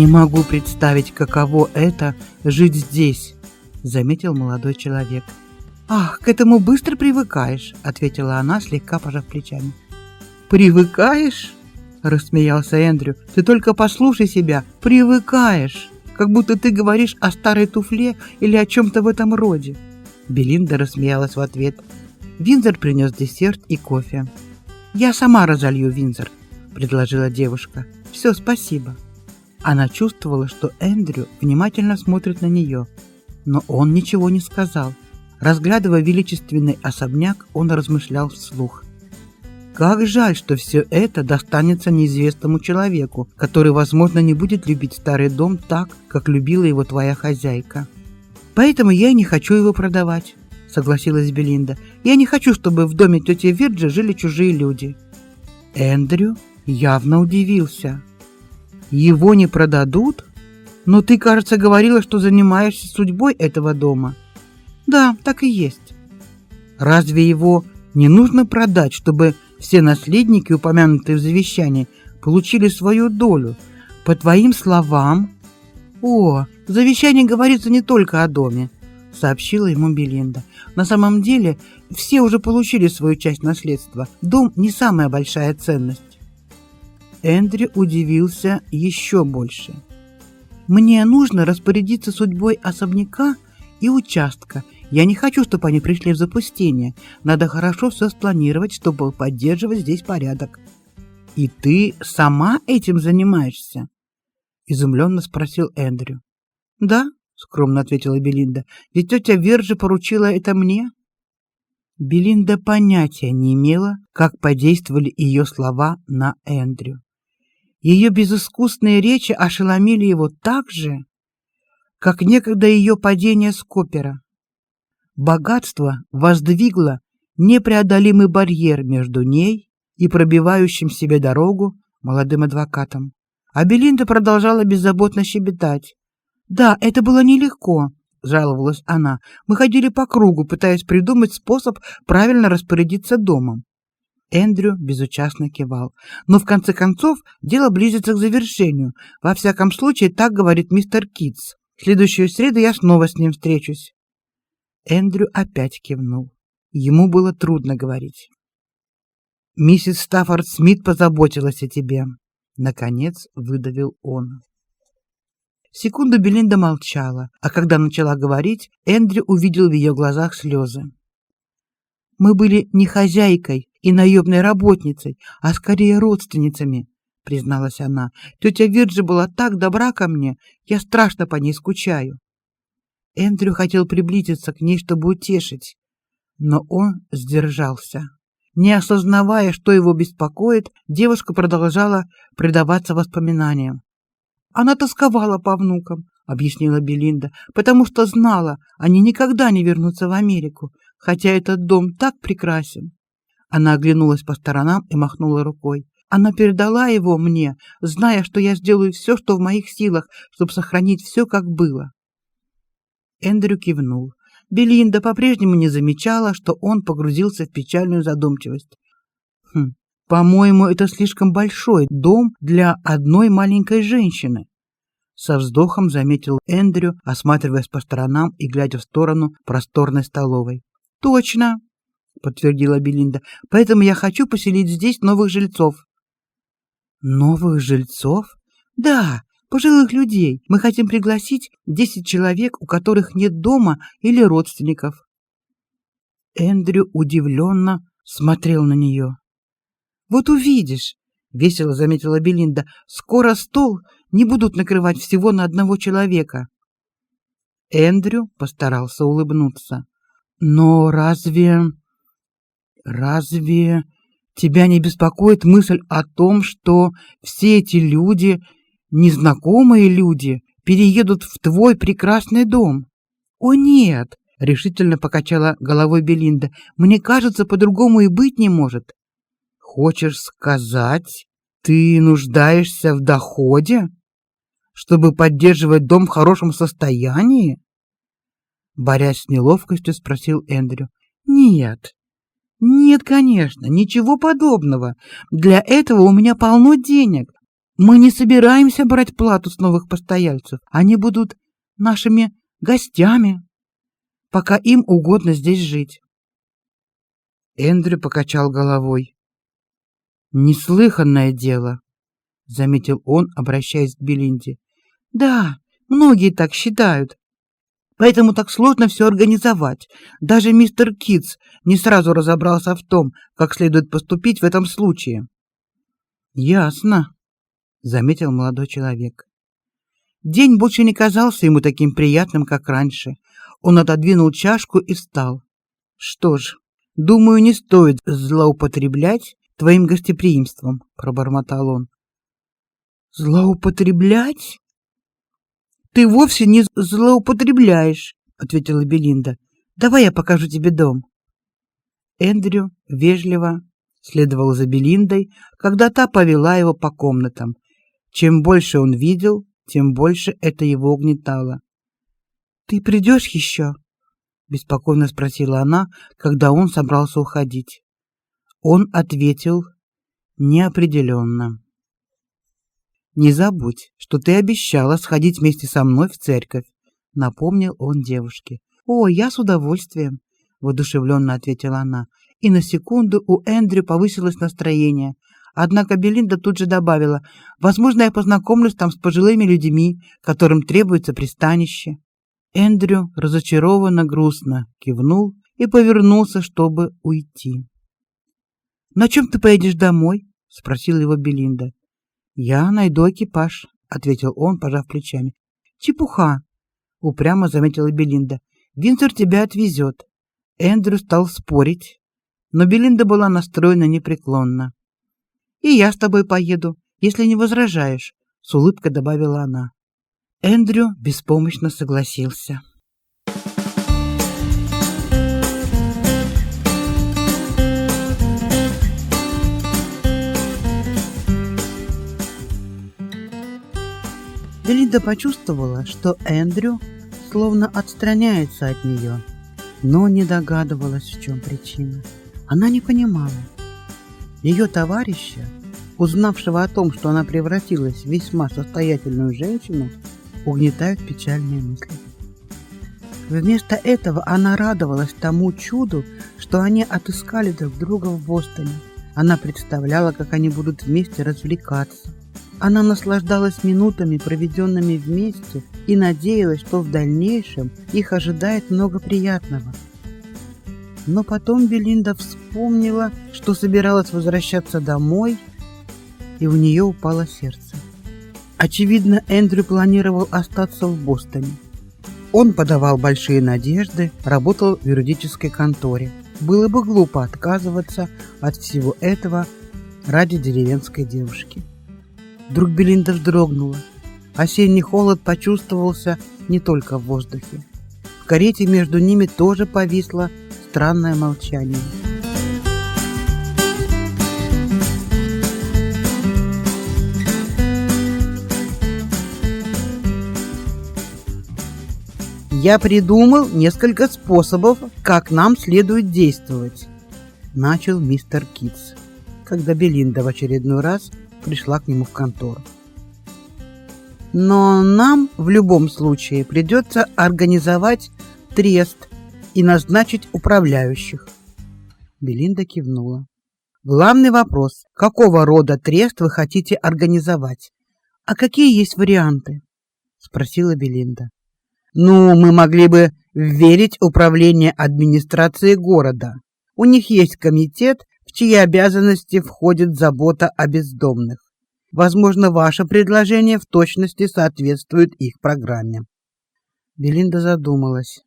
Не могу представить, каково это жить здесь, заметил молодой человек. Ах, к этому быстро привыкаешь, ответила она, слегка пожав плечами. Привыкаешь? рассмеялся Эндрю. Ты только послушай себя, привыкаешь, как будто ты говоришь о старой туфле или о чем то в этом роде. Белинда рассмеялась в ответ. Винзер принес десерт и кофе. Я сама разолью Винзер, предложила девушка. Все, спасибо. Она чувствовала, что Эндрю внимательно смотрит на нее, но он ничего не сказал. Разглядывая величественный особняк, он размышлял вслух. Как жаль, что все это достанется неизвестному человеку, который, возможно, не будет любить старый дом так, как любила его твоя хозяйка. Поэтому я и не хочу его продавать, согласилась Белинда. Я не хочу, чтобы в доме тети Вирджи жили чужие люди. Эндрю явно удивился. Его не продадут? Но ты, кажется, говорила, что занимаешься судьбой этого дома. Да, так и есть. Разве его не нужно продать, чтобы все наследники, упомянутые в завещании, получили свою долю? По твоим словам... О, в завещании говорится не только о доме, сообщила ему Белинда. На самом деле, все уже получили свою часть наследства. Дом не самая большая ценность. Эндрю удивился еще больше. Мне нужно распорядиться судьбой особняка и участка. Я не хочу, чтобы они пришли в запустение. Надо хорошо все спланировать, чтобы поддерживать здесь порядок. И ты сама этим занимаешься? изумленно спросил Эндрю. Да, скромно ответила Белинда. Ведь тетя Вержи поручила это мне. Белинда понятия не имела, как подействовали ее слова на Эндрю. Ее безыскусные речи ошеломили его так же, как некогда ее падение с Копера. Богатство воздвигло непреодолимый барьер между ней и пробивающим себе дорогу молодым адвокатом. А Белинда продолжала беззаботно щебетать. «Да, это было нелегко», — жаловалась она. «Мы ходили по кругу, пытаясь придумать способ правильно распорядиться домом. Эндрю безучастно кивал. Но в конце концов дело близится к завершению. Во всяком случае, так говорит мистер Китс. В следующую среду я снова с ним встречусь. Эндрю опять кивнул. Ему было трудно говорить. Миссис Стаффорд Смит позаботилась о тебе, наконец выдавил он. Секунду Белинда молчала, а когда начала говорить, Эндрю увидел в ее глазах слезы. Мы были не хозяйкой и наемной работницей, а скорее родственницами, призналась она. Тетя Вирджи была так добра ко мне, я страшно по ней скучаю. Эндрю хотел приблизиться к ней, чтобы утешить, но он сдержался. Не осознавая, что его беспокоит, девушка продолжала предаваться воспоминаниям. Она тосковала по внукам, объяснила Белинда, потому что знала, они никогда не вернутся в Америку, хотя этот дом так прекрасен. Она оглянулась по сторонам и махнула рукой. Она передала его мне, зная, что я сделаю все, что в моих силах, чтобы сохранить все, как было. Эндрю кивнул. Белинда по-прежнему не замечала, что он погрузился в печальную задумчивость. Хм, по-моему, это слишком большой дом для одной маленькой женщины. Со вздохом заметил Эндрю, осматриваясь по сторонам и глядя в сторону просторной столовой. Точно, подтвердила Белинда. Поэтому я хочу поселить здесь новых жильцов. Новых жильцов? Да, пожилых людей. Мы хотим пригласить десять человек, у которых нет дома или родственников. Эндрю удивленно смотрел на нее. Вот увидишь, весело заметила Белинда. Скоро стол не будут накрывать всего на одного человека. Эндрю постарался улыбнуться. Но разве разве Тебя не беспокоит мысль о том, что все эти люди, незнакомые люди, переедут в твой прекрасный дом? О нет, решительно покачала головой Белинда. Мне кажется, по-другому и быть не может. Хочешь сказать, ты нуждаешься в доходе, чтобы поддерживать дом в хорошем состоянии? Борясь с неловкостью, спросил Эндрю. Нет. Нет, конечно, ничего подобного. Для этого у меня полно денег. Мы не собираемся брать плату с новых постояльцев. Они будут нашими гостями, пока им угодно здесь жить. Эндрю покачал головой. Неслыханное дело, заметил он, обращаясь к Белинде. Да, многие так считают. Поэтому так сложно все организовать. Даже мистер Китс не сразу разобрался в том, как следует поступить в этом случае. Ясно, заметил молодой человек. День больше не казался ему таким приятным, как раньше. Он отодвинул чашку и встал. Что ж, думаю, не стоит злоупотреблять твоим гостеприимством, пробормотал он. Злоупотреблять? Ты вовсе не злоупотребляешь, ответила Белинда. Давай я покажу тебе дом. Эндрю вежливо следовал за Белиндой, когда та повела его по комнатам. Чем больше он видел, тем больше это его угнетало. Ты придешь еще? беспокойно спросила она, когда он собрался уходить. Он ответил неопределенно. Не забудь, что ты обещала сходить вместе со мной в церковь, напомнил он девушке. О, я с удовольствием, воодушевленно ответила она. И на секунду у Эндрю повысилось настроение. Однако Белинда тут же добавила: "Возможно, я познакомлюсь там с пожилыми людьми, которым требуется пристанище". Эндрю разочарованно грустно кивнул и повернулся, чтобы уйти. "На чем ты поедешь домой?" спросила его Белинда. "Я найду экипаж", ответил он, пожав плечами. "Чепуха", упрямо заметила Белинда. "Винсор тебя отвезет». Эндрю стал спорить, но Белинда была настроена непреклонно. "И я с тобой поеду, если не возражаешь", с улыбкой добавила она. Эндрю беспомощно согласился. Белинда почувствовала, что Эндрю словно отстраняется от нее, но не догадывалась, в чем причина. Она не понимала. Ее товарища, узнавшего о том, что она превратилась в весьма состоятельную женщину, угнетают печальные мысли. Вместо этого она радовалась тому чуду, что они отыскали друг друга в Бостоне. Она представляла, как они будут вместе развлекаться, она наслаждалась минутами, проведенными вместе, и надеялась, что в дальнейшем их ожидает много приятного. Но потом Белинда вспомнила, что собиралась возвращаться домой, и у нее упало сердце. Очевидно, Эндрю планировал остаться в Бостоне. Он подавал большие надежды, работал в юридической конторе. Было бы глупо отказываться от всего этого ради деревенской девушки. Вдруг Белинда вздрогнула. Осенний холод почувствовался не только в воздухе. В карете между ними тоже повисло странное молчание. Я придумал несколько способов, как нам следует действовать, начал мистер Китс, когда Белинда в очередной раз пришла к нему в контору. Но нам в любом случае придется организовать трест и назначить управляющих. Белинда кивнула. Главный вопрос: какого рода трест вы хотите организовать? А какие есть варианты? спросила Белинда. Ну, мы могли бы верить управление администрации города. У них есть комитет, в чьи обязанности входит забота о бездомных. Возможно, ваше предложение в точности соответствует их программе. Белинда задумалась.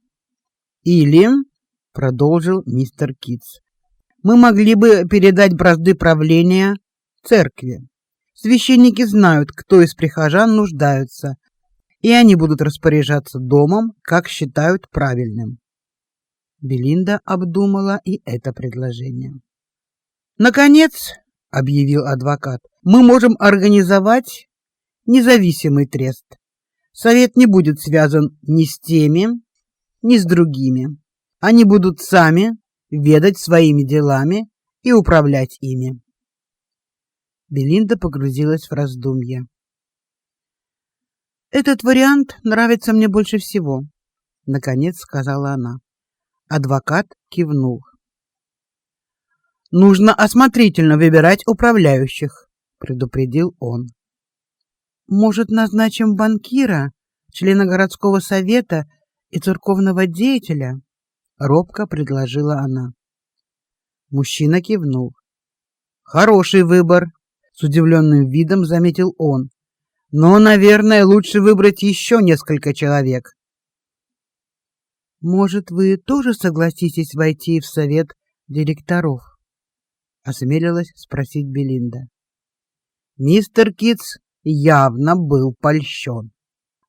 Или, продолжил мистер Китс, Мы могли бы передать бразды правления церкви. Священники знают, кто из прихожан нуждаются, и они будут распоряжаться домом, как считают правильным. Белинда обдумала и это предложение. Наконец, объявил адвокат, мы можем организовать независимый трест. Совет не будет связан ни с теми, ни с другими. Они будут сами ведать своими делами и управлять ими. Белинда погрузилась в раздумья. Этот вариант нравится мне больше всего, наконец сказала она. Адвокат кивнул. Нужно осмотрительно выбирать управляющих, предупредил он. Может, назначим банкира, члена городского совета и церковного деятеля? робко предложила она. Мужчина кивнул. Хороший выбор, с удивленным видом заметил он. Но, наверное, лучше выбрать еще несколько человек. Может, вы тоже согласитесь войти в совет директоров? Осмелилась спросить Белинда. Мистер Китс явно был польщен.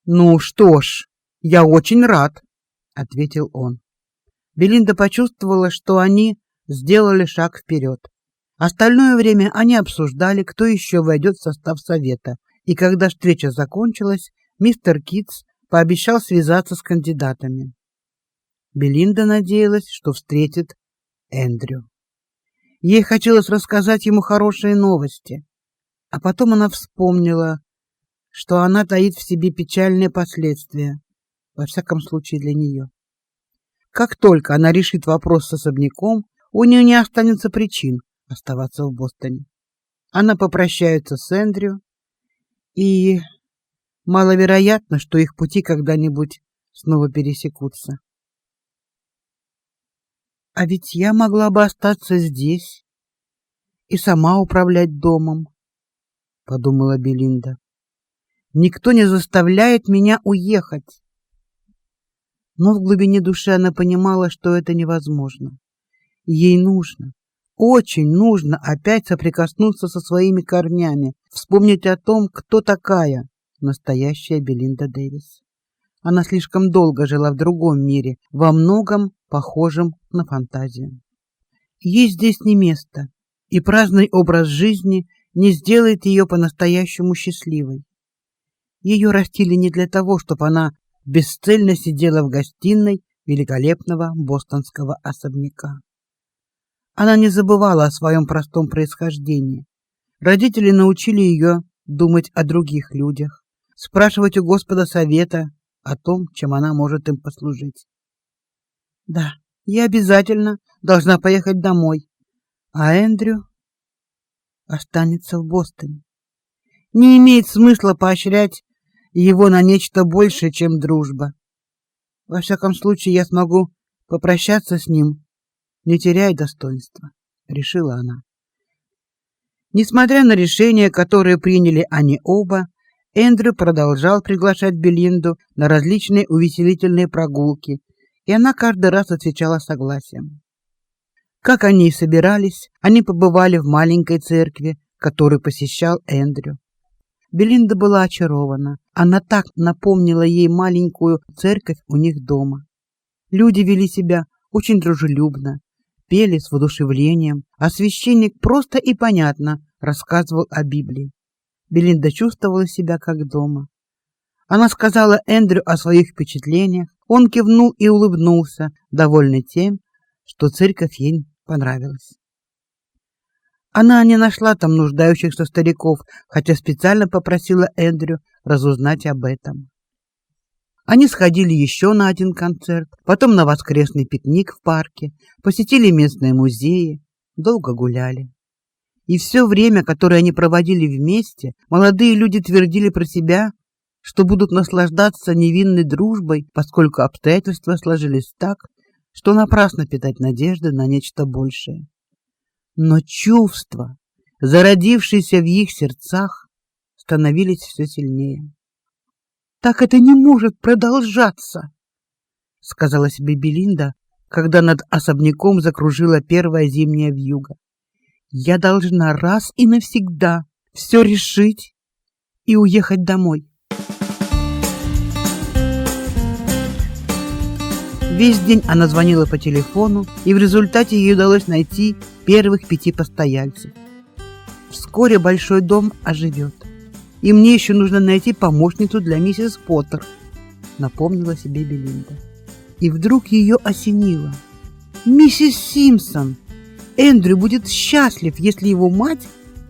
Ну что ж, я очень рад, ответил он. Белинда почувствовала, что они сделали шаг вперед. Остальное время они обсуждали, кто еще войдет в состав совета. И когда встреча закончилась, мистер Китс пообещал связаться с кандидатами. Белинда надеялась, что встретит Эндрю. Ей хотелось рассказать ему хорошие новости, а потом она вспомнила, что она таит в себе печальные последствия, во всяком случае для нее. Как только она решит вопрос с особняком, у нее не останется причин оставаться в Бостоне. Она попрощается с Эндрю, и маловероятно, что их пути когда-нибудь снова пересекутся. А ведь я могла бы остаться здесь и сама управлять домом, подумала Белинда. Никто не заставляет меня уехать. Но в глубине души она понимала, что это невозможно. Ей нужно, очень нужно опять соприкоснуться со своими корнями, вспомнить о том, кто такая настоящая Белинда Дэвис. Она слишком долго жила в другом мире, во многом похожем на фантазию. Ей здесь не место, и праздный образ жизни не сделает ее по-настоящему счастливой. Ее растили не для того, чтобы она бесцельно сидела в гостиной великолепного бостонского особняка. Она не забывала о своем простом происхождении. Родители научили ее думать о других людях, спрашивать у Господа совета о том, чем она может им послужить. Да, я обязательно должна поехать домой, а Эндрю останется в Бостоне. Не имеет смысла поощрять его на нечто большее, чем дружба. Во всяком случае, я смогу попрощаться с ним не теряй достоинства, решила она. Несмотря на решение, которое приняли они оба, Эндрю продолжал приглашать Белинду на различные увеселительные прогулки, и она каждый раз отвечала согласием. Как они и собирались, они побывали в маленькой церкви, которую посещал Эндрю. Белинда была очарована. Она так напомнила ей маленькую церковь у них дома. Люди вели себя очень дружелюбно, пели с воодушевлением, а священник просто и понятно рассказывал о Библии. Белинда чувствовала себя как дома. Она сказала Эндрю о своих впечатлениях, он кивнул и улыбнулся, довольный тем, что церковь ей понравилась. Она не нашла там нуждающихся стариков, хотя специально попросила Эндрю разузнать об этом. Они сходили еще на один концерт, потом на воскресный пикник в парке, посетили местные музеи, долго гуляли. И все время, которое они проводили вместе, молодые люди твердили про себя, что будут наслаждаться невинной дружбой, поскольку обстоятельства сложились так, что напрасно питать надежды на нечто большее. Но чувства, зародившиеся в их сердцах, становились все сильнее. Так это не может продолжаться, сказала себе Белинда, когда над особняком закружила первая зимняя вьюга. Я должна раз и навсегда все решить и уехать домой. Весь день она звонила по телефону, и в результате ей удалось найти первых пяти постояльцев. Вскоре большой дом оживет, и мне еще нужно найти помощницу для миссис Поттер, напомнила себе Белинда. И вдруг ее осенило. Миссис Симпсон! Эндрю будет счастлив, если его мать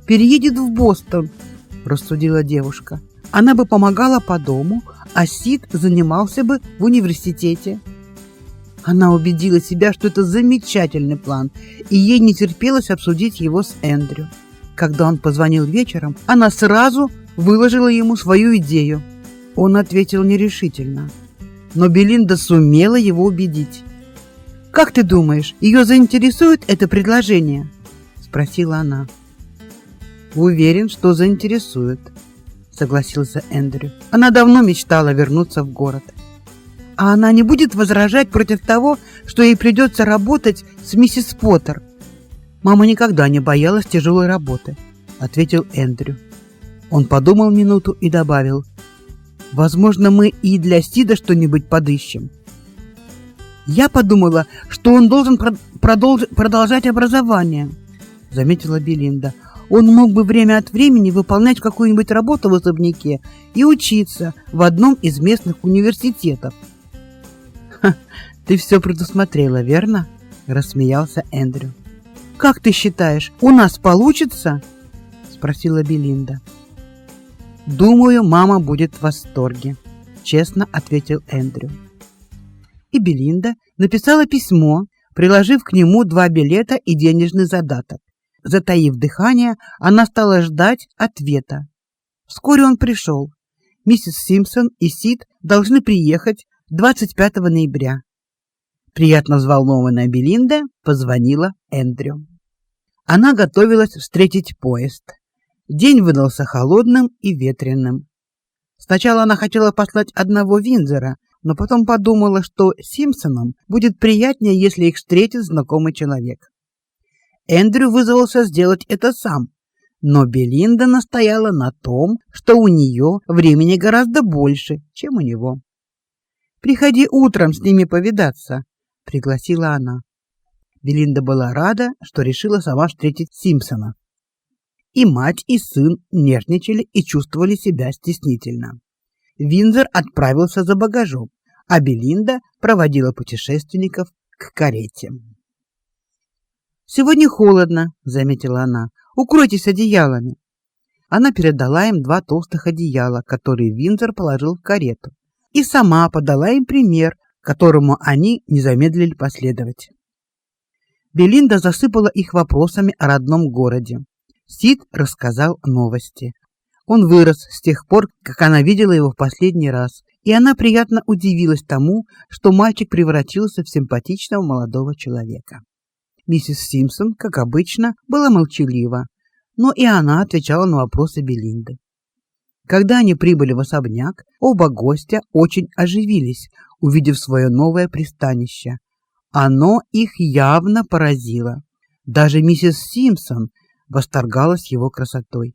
переедет в Бостон, рассудила девушка. Она бы помогала по дому, а Сид занимался бы в университете. Она убедила себя, что это замечательный план, и ей не терпелось обсудить его с Эндрю. Когда он позвонил вечером, она сразу выложила ему свою идею. Он ответил нерешительно но Белинда сумела его убедить. Как ты думаешь, ее заинтересует это предложение? спросила она. Уверен, что заинтересует, согласился Эндрю. Она давно мечтала вернуться в город. А она не будет возражать против того, что ей придется работать с миссис Поттер. Мама никогда не боялась тяжелой работы, ответил Эндрю. Он подумал минуту и добавил: Возможно, мы и для Стида что-нибудь подыщем. Я подумала, что он должен продолж продолжать образование, заметила Белинда. Он мог бы время от времени выполнять какую-нибудь работу в особняке и учиться в одном из местных университетов. Ха, ты все предусмотрела, верно? рассмеялся Эндрю. Как ты считаешь, у нас получится? спросила Белинда. Думаю, мама будет в восторге, честно ответил Эндрю. И Белинда написала письмо, приложив к нему два билета и денежный задаток. Затаив дыхание, она стала ждать ответа. Вскоре он пришел. Миссис Симпсон и Сид должны приехать 25 ноября. Приятно взволнованная Белинда позвонила Эндрю. Она готовилась встретить поезд. День выдался холодным и ветреным. Сначала она хотела послать одного Винзера, но потом подумала, что Симпсонам будет приятнее, если их встретит знакомый человек. Эндрю вызвался сделать это сам, но Белинда настояла на том, что у нее времени гораздо больше, чем у него. Приходи утром с ними повидаться, пригласила она. Белинда была рада, что решила сама встретить Симпсона. И мать, и сын нервничали и чувствовали себя стеснительно. Винзер отправился за багажом, а Белинда проводила путешественников к карете. Сегодня холодно, заметила она. Укройтесь одеялами. Она передала им два толстых одеяла, которые Винзер положил в карету, и сама подала им пример, которому они не замедлили последовать. Белинда засыпала их вопросами о родном городе. Сид рассказал новости. Он вырос с тех пор, как она видела его в последний раз, и она приятно удивилась тому, что мальчик превратился в симпатичного молодого человека. Миссис Симпсон, как обычно, была молчалива, но и она отвечала на вопросы Белинды. Когда они прибыли в особняк, оба гостя очень оживились, увидев свое новое пристанище. Оно их явно поразило. Даже миссис Симпсон восторгалась его красотой.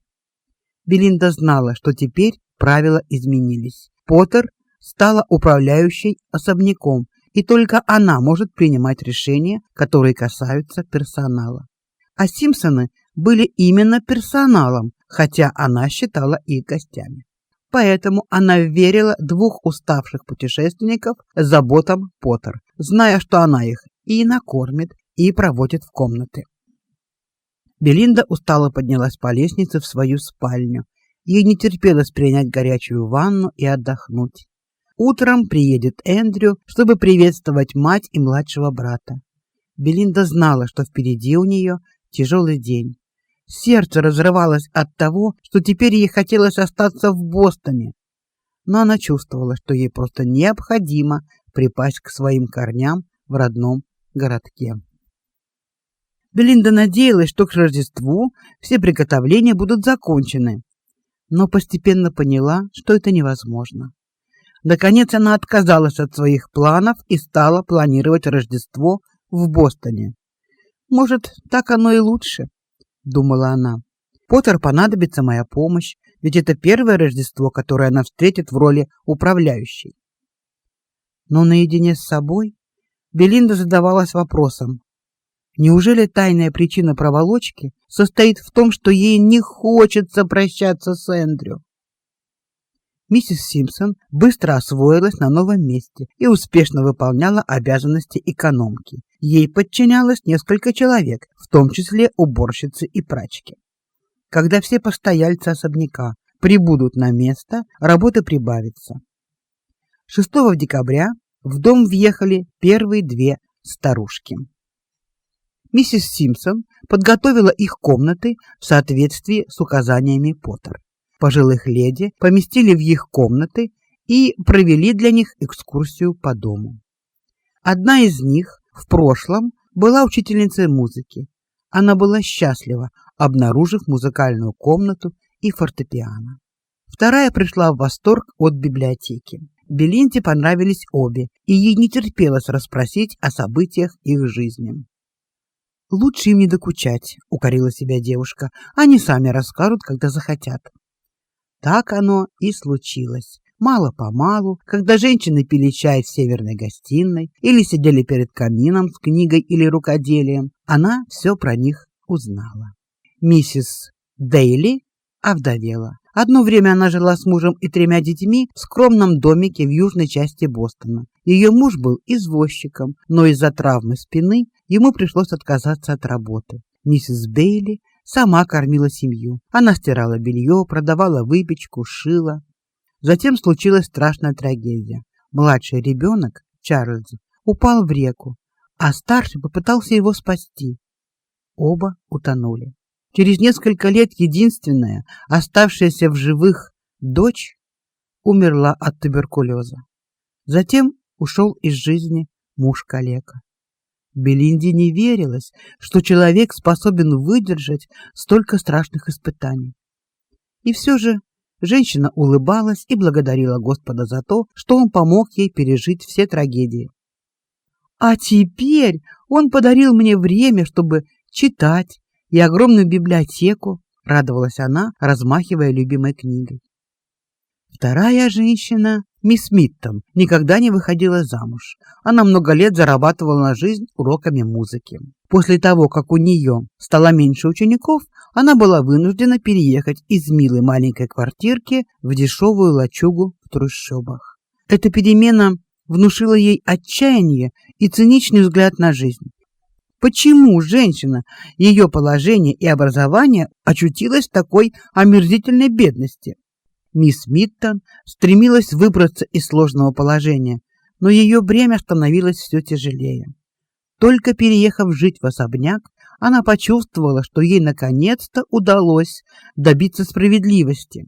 Белинда знала, что теперь правила изменились. Поттер стала управляющей особняком, и только она может принимать решения, которые касаются персонала. А Симпсоны были именно персоналом, хотя она считала их гостями. Поэтому она верила двух уставших путешественников заботам Поттер, зная, что она их и накормит, и проводит в комнаты. Белинда устало поднялась по лестнице в свою спальню. Ей не терпелось принять горячую ванну и отдохнуть. Утром приедет Эндрю, чтобы приветствовать мать и младшего брата. Белинда знала, что впереди у нее тяжелый день. Сердце разрывалось от того, что теперь ей хотелось остаться в Бостоне. Но она чувствовала, что ей просто необходимо припасть к своим корням в родном городке. Белинда надеялась, что к Рождеству все приготовления будут закончены, но постепенно поняла, что это невозможно. Наконец она отказалась от своих планов и стала планировать Рождество в Бостоне. Может, так оно и лучше, думала она. Поттер понадобится моя помощь, ведь это первое Рождество, которое она встретит в роли управляющей. Но наедине с собой Белинда задавалась вопросом: неужели тайная причина проволочки состоит в том, что ей не хочется прощаться с Эндрю? Миссис Симпсон быстро освоилась на новом месте и успешно выполняла обязанности экономки. Ей подчинялось несколько человек, в том числе уборщицы и прачки. Когда все постояльцы особняка прибудут на место, работа прибавится. 6 декабря в дом въехали первые две старушки. Миссис Симпсон подготовила их комнаты в соответствии с указаниями Поттер пожилых леди поместили в их комнаты и провели для них экскурсию по дому. Одна из них в прошлом была учительницей музыки. Она была счастлива, обнаружив музыкальную комнату и фортепиано. Вторая пришла в восторг от библиотеки. Белинте понравились обе, и ей не терпелось расспросить о событиях их жизни. Лучше им не докучать, укорила себя девушка. Они сами расскажут, когда захотят. Так оно и случилось. Мало-помалу, когда женщины пили чай в северной гостиной или сидели перед камином с книгой или рукоделием, она все про них узнала. Миссис Дейли овдовела. Одно время она жила с мужем и тремя детьми в скромном домике в южной части Бостона. Ее муж был извозчиком, но из-за травмы спины ему пришлось отказаться от работы. Миссис Бейли сама кормила семью. Она стирала белье, продавала выпечку, шила. Затем случилась страшная трагедия. Младший ребенок, Чарльз, упал в реку, а старший попытался его спасти. Оба утонули. Через несколько лет единственная, оставшаяся в живых дочь, умерла от туберкулеза. Затем ушел из жизни муж-калека. Белинде не верилось, что человек способен выдержать столько страшных испытаний. И все же женщина улыбалась и благодарила Господа за то, что он помог ей пережить все трагедии. А теперь он подарил мне время, чтобы читать, и огромную библиотеку, радовалась она, размахивая любимой книгой. Вторая женщина Мисс Миттон никогда не выходила замуж. Она много лет зарабатывала на жизнь уроками музыки. После того, как у нее стало меньше учеников, она была вынуждена переехать из милой маленькой квартирки в дешевую лачугу в трущобах. Эта перемена внушила ей отчаяние и циничный взгляд на жизнь. Почему женщина, ее положение и образование очутилась в такой омерзительной бедности? Мисс Миттон стремилась выбраться из сложного положения, но ее бремя становилось все тяжелее. Только переехав жить в особняк, она почувствовала, что ей наконец-то удалось добиться справедливости.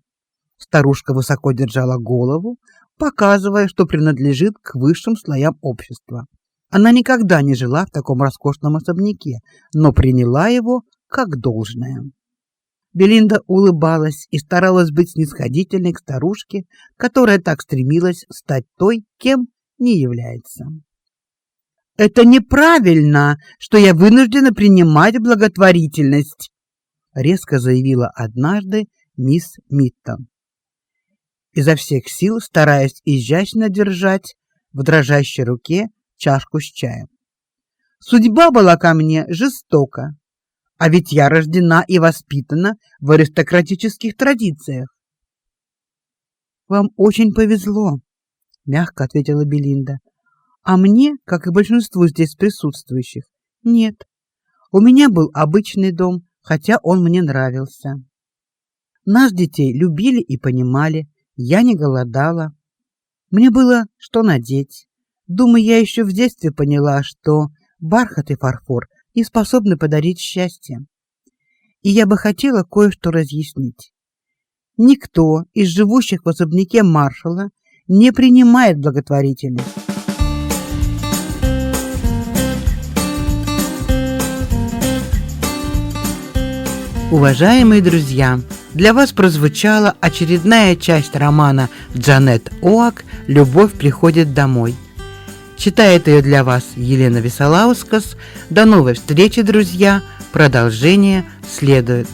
Старушка высоко держала голову, показывая, что принадлежит к высшим слоям общества. Она никогда не жила в таком роскошном особняке, но приняла его как должное. Белинда улыбалась и старалась быть снисходительной к старушке, которая так стремилась стать той, кем не является. Это неправильно, что я вынуждена принимать благотворительность, резко заявила однажды мисс Миттон. Изо всех сил стараясь изящно держать в дрожащей руке чашку с чаем. Судьба была ко мне жестока. А ведь я рождена и воспитана в аристократических традициях. Вам очень повезло, мягко ответила Белинда. А мне, как и большинству здесь присутствующих, нет. У меня был обычный дом, хотя он мне нравился. Нас детей любили и понимали, я не голодала. Мне было что надеть. Думаю, я еще в детстве поняла, что бархат и фарфор и способны подарить счастье. И я бы хотела кое-что разъяснить. Никто из живущих в особняке маршала не принимает благотворительность. Уважаемые друзья, Для вас прозвучала очередная часть романа Джанет Оак «Любовь приходит домой». Читает ее для вас Елена Висолаускас. До новой встречи, друзья! Продолжение следует.